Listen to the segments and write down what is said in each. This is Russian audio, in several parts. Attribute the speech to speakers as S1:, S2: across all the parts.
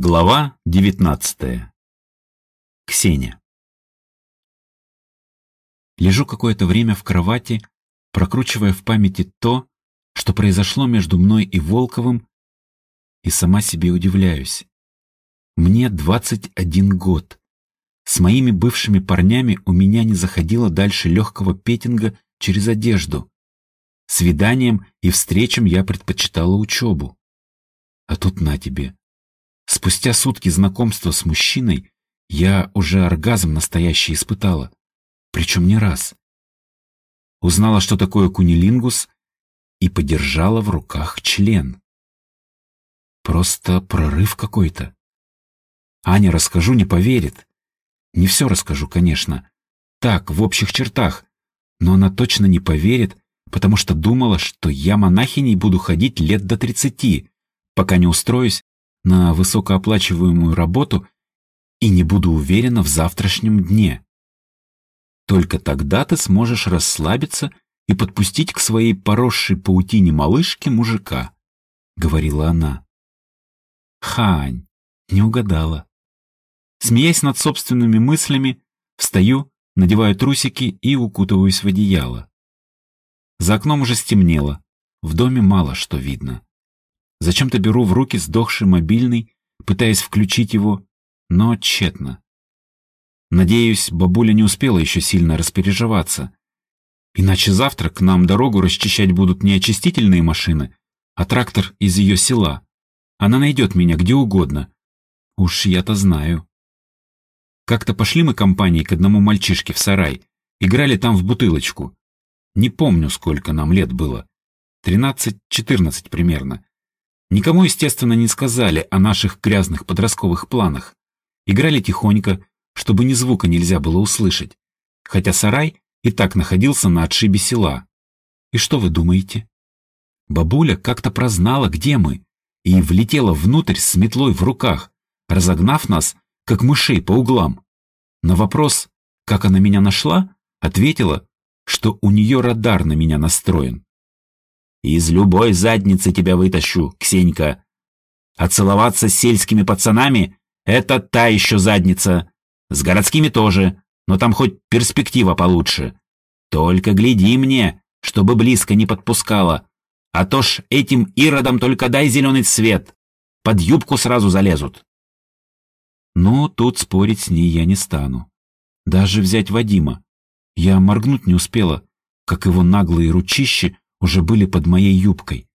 S1: Глава 19. Ксения. Лежу какое-то время в кровати, прокручивая в памяти то, что произошло между мной и Волковым, и сама себе удивляюсь. Мне 21 год. С моими бывшими парнями у меня не заходило дальше легкого петинга через одежду. Свиданием и встречам я предпочитала учебу. А тут на тебе Спустя сутки знакомства с мужчиной я уже оргазм настоящий испытала. Причем не раз. Узнала, что такое кунилингус, и подержала в руках член. Просто прорыв какой-то. Аня, расскажу, не поверит. Не все расскажу, конечно. Так, в общих чертах. Но она точно не поверит, потому что думала, что я монахиней буду ходить лет до тридцати, пока не устроюсь на высокооплачиваемую работу и не буду уверена в завтрашнем дне. Только тогда ты сможешь расслабиться и подпустить к своей поросшей паутине малышке мужика, — говорила она. Хань, не угадала. Смеясь над собственными мыслями, встаю, надеваю трусики и укутываюсь в одеяло. За окном уже стемнело, в доме мало что видно. Зачем-то беру в руки сдохший мобильный, пытаясь включить его, но тщетно. Надеюсь, бабуля не успела еще сильно распереживаться. Иначе завтра к нам дорогу расчищать будут не очистительные машины, а трактор из ее села. Она найдет меня где угодно. Уж я-то знаю. Как-то пошли мы компанией к одному мальчишке в сарай. Играли там в бутылочку. Не помню, сколько нам лет было. Тринадцать-четырнадцать примерно. Никому, естественно, не сказали о наших грязных подростковых планах. Играли тихонько, чтобы ни звука нельзя было услышать. Хотя сарай и так находился на отшибе села. И что вы думаете? Бабуля как-то прознала, где мы, и влетела внутрь с метлой в руках, разогнав нас, как мышей по углам. На вопрос, как она меня нашла, ответила, что у нее радар на меня настроен. Из любой задницы тебя вытащу, Ксенька. А целоваться с сельскими пацанами — это та еще задница. С городскими тоже, но там хоть перспектива получше. Только гляди мне, чтобы близко не подпускала. А то ж этим иродам только дай зеленый цвет. Под юбку сразу залезут. Ну, тут спорить с ней я не стану. Даже взять Вадима. Я моргнуть не успела, как его наглые ручищи уже были под моей юбкой.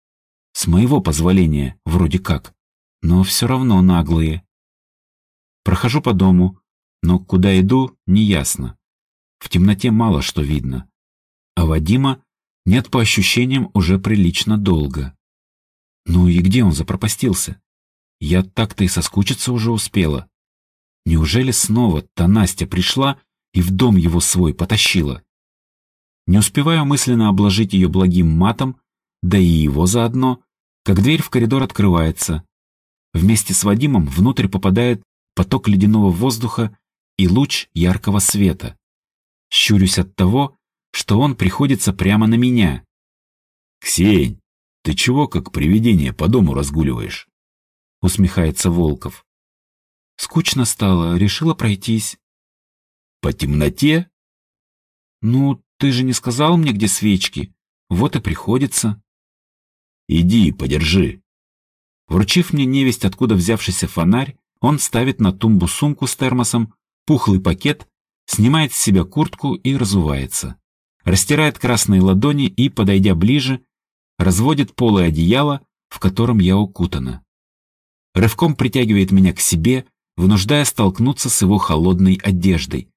S1: С моего позволения, вроде как, но все равно наглые. Прохожу по дому, но куда иду, неясно. В темноте мало что видно. А Вадима нет по ощущениям уже прилично долго. Ну и где он запропастился? Я так-то и соскучиться уже успела. Неужели снова та Настя пришла и в дом его свой потащила? Не успеваю мысленно обложить ее благим матом, да и его заодно, как дверь в коридор открывается. Вместе с Вадимом внутрь попадает поток ледяного воздуха и луч яркого света. Щурюсь от того, что он приходится прямо на меня.
S2: «Ксень, ты чего как привидение по дому разгуливаешь?»
S1: Усмехается Волков. Скучно стало, решила пройтись.
S2: «По темноте?»
S1: «Ну, ты же не сказал мне, где свечки. Вот и приходится.
S2: Иди, подержи.
S1: Вручив мне невесть, откуда взявшийся фонарь, он ставит на тумбу сумку с термосом, пухлый пакет, снимает с себя куртку и разувается. Растирает красные ладони и, подойдя ближе, разводит полое одеяло, в котором я укутана. Рывком притягивает меня к себе, вынуждая столкнуться с его холодной одеждой.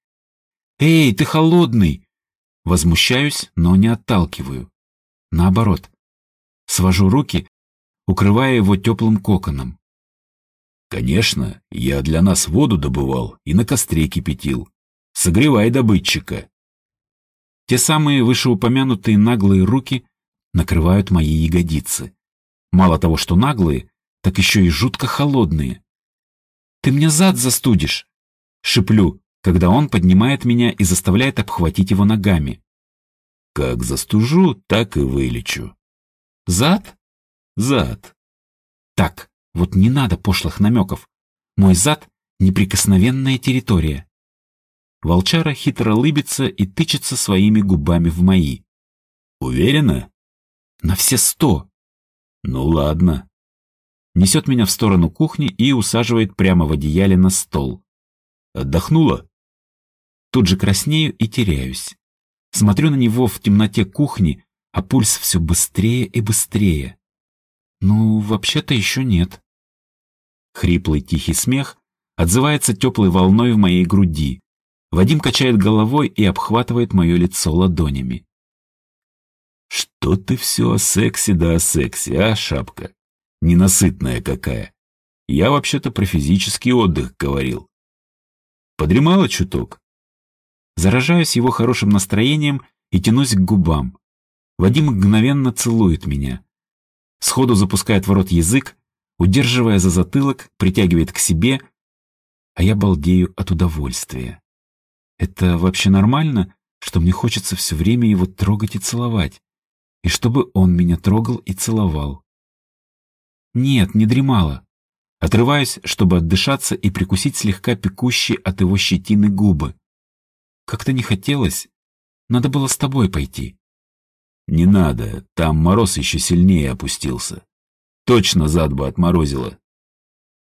S1: «Эй, ты холодный!» Возмущаюсь, но не отталкиваю. Наоборот. Свожу руки, укрывая его теплым коконом.
S2: «Конечно, я для нас воду добывал и на костре кипятил. Согревай добытчика».
S1: Те самые вышеупомянутые наглые руки накрывают мои ягодицы. Мало того, что наглые, так еще и жутко холодные. «Ты мне зад застудишь!» Шиплю, когда он поднимает меня и заставляет обхватить его ногами.
S2: Как застужу, так и вылечу.
S1: Зад?
S2: Зад.
S1: Так, вот не надо пошлых намеков. Мой зад — неприкосновенная территория. Волчара хитро лыбится и тычется своими губами в мои.
S2: Уверена?
S1: На все сто.
S2: Ну ладно.
S1: Несет меня в сторону кухни и усаживает прямо в одеяле на стол.
S2: Отдохнула?
S1: Тут же краснею и теряюсь. Смотрю на него в темноте кухни, а пульс все быстрее и быстрее. Ну, вообще-то еще нет. Хриплый тихий смех отзывается теплой волной в моей груди. Вадим качает головой и обхватывает мое лицо ладонями.
S2: «Что ты все о сексе да о сексе, а, шапка? Ненасытная какая. Я вообще-то про физический отдых говорил. Подремала чуток?»
S1: Заражаюсь его хорошим настроением и тянусь к губам. Вадим мгновенно целует меня. Сходу запускает в рот язык, удерживая за затылок, притягивает к себе, а я балдею от удовольствия. Это вообще нормально, что мне хочется все время его трогать и целовать, и чтобы он меня трогал и целовал? Нет, не дремала. Отрываюсь, чтобы отдышаться и прикусить слегка пекущие от его щетины губы. Как-то не хотелось. Надо было с тобой пойти.
S2: Не надо, там мороз еще сильнее опустился. Точно зад бы отморозило.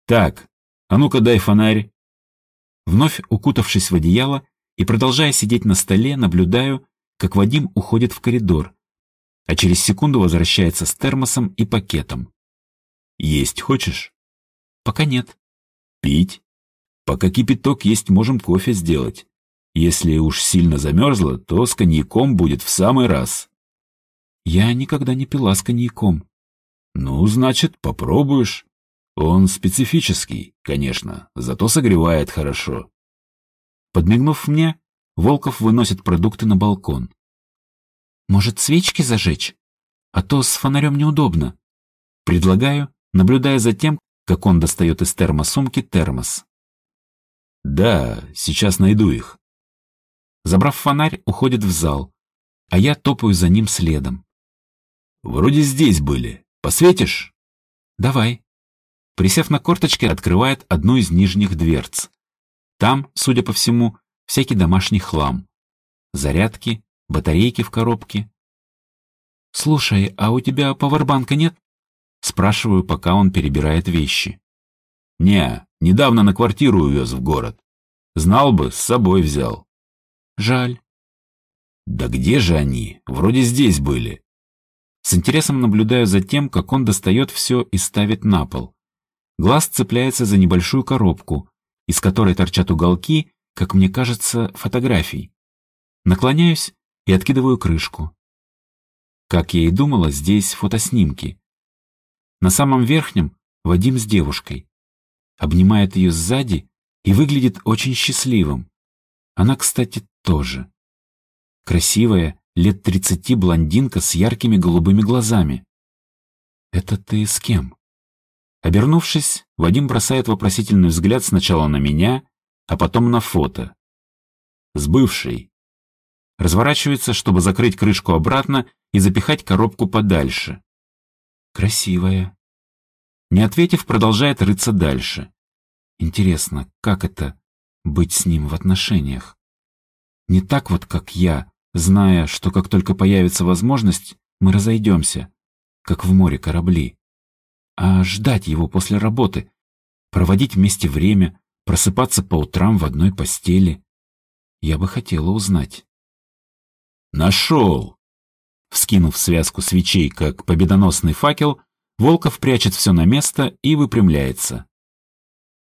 S2: Так, а ну-ка дай фонарь.
S1: Вновь укутавшись в одеяло и продолжая сидеть на столе, наблюдаю, как Вадим уходит в коридор, а через секунду возвращается с термосом и пакетом.
S2: Есть хочешь?
S1: Пока нет.
S2: Пить? Пока кипяток есть, можем кофе сделать. Если уж сильно замерзло, то с коньяком будет в самый раз.
S1: Я никогда не пила с коньяком.
S2: Ну, значит, попробуешь. Он специфический, конечно, зато согревает хорошо.
S1: Подмигнув мне, Волков выносит продукты на балкон. Может, свечки зажечь? А то с фонарем неудобно. Предлагаю, наблюдая за тем, как он достает из термосумки термос.
S2: Да, сейчас найду их.
S1: Забрав фонарь, уходит в зал, а я топаю за ним следом.
S2: Вроде здесь были. Посветишь?
S1: Давай. Присев на корточки, открывает одну из нижних дверц. Там, судя по всему, всякий домашний хлам. Зарядки, батарейки в коробке. «Слушай, а у тебя пауэрбанка нет?» Спрашиваю, пока он перебирает вещи.
S2: «Не, недавно на квартиру увез в город. Знал бы, с собой взял».
S1: «Жаль».
S2: «Да где же они? Вроде здесь были».
S1: С интересом наблюдаю за тем, как он достает все и ставит на пол. Глаз цепляется за небольшую коробку, из которой торчат уголки, как мне кажется, фотографий. Наклоняюсь и откидываю крышку. Как я и думала, здесь фотоснимки. На самом верхнем Вадим с девушкой. Обнимает ее сзади и выглядит очень счастливым. Она, кстати, тоже. Красивая, лет тридцати блондинка с яркими голубыми глазами. «Это ты с кем?» Обернувшись, Вадим бросает вопросительный взгляд сначала на меня, а потом на фото.
S2: С бывшей.
S1: Разворачивается, чтобы закрыть крышку обратно и запихать коробку подальше. Красивая. Не ответив, продолжает рыться дальше. Интересно, как это — быть с ним в отношениях? Не так вот, как я, зная, что как только появится возможность, мы разойдемся, как в море корабли а ждать его после работы, проводить вместе время, просыпаться по утрам в одной постели. Я бы хотела узнать.
S2: «Нашел!»
S1: Вскинув связку свечей, как победоносный факел, Волков прячет все на место и выпрямляется.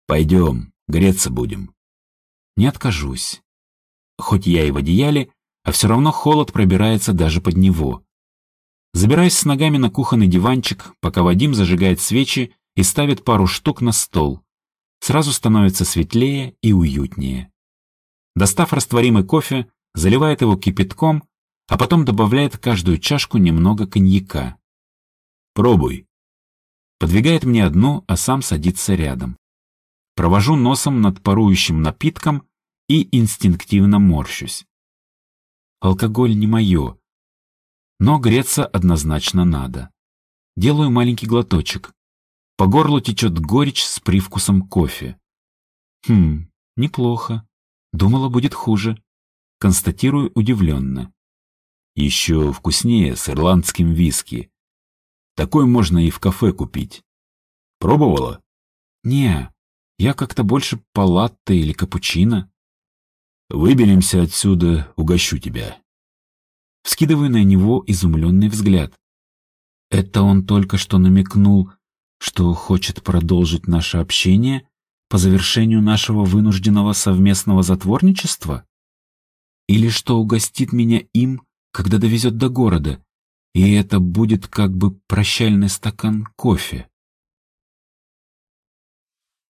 S2: «Пойдем, греться будем».
S1: Не откажусь. Хоть я и в одеяле, а все равно холод пробирается даже под него. Забираюсь с ногами на кухонный диванчик, пока Вадим зажигает свечи и ставит пару штук на стол. Сразу становится светлее и уютнее. Достав растворимый кофе, заливает его кипятком, а потом добавляет в каждую чашку немного коньяка.
S2: «Пробуй».
S1: Подвигает мне одну, а сам садится рядом. Провожу носом над парующим напитком и инстинктивно морщусь. Алкоголь не мое, но греться однозначно надо. Делаю маленький глоточек. По горлу течет горечь с привкусом кофе. Хм, неплохо. Думала, будет хуже. Констатирую удивленно.
S2: Еще вкуснее с ирландским виски. Такой можно и в кафе купить. Пробовала?
S1: Не, я как-то больше по латте или капучино.
S2: Выберемся отсюда, угощу тебя.
S1: Вскидываю на него изумленный взгляд. Это он только что намекнул, что хочет продолжить наше общение по завершению нашего вынужденного совместного затворничества? Или что угостит меня им, когда довезет до города, и это будет как бы прощальный стакан кофе?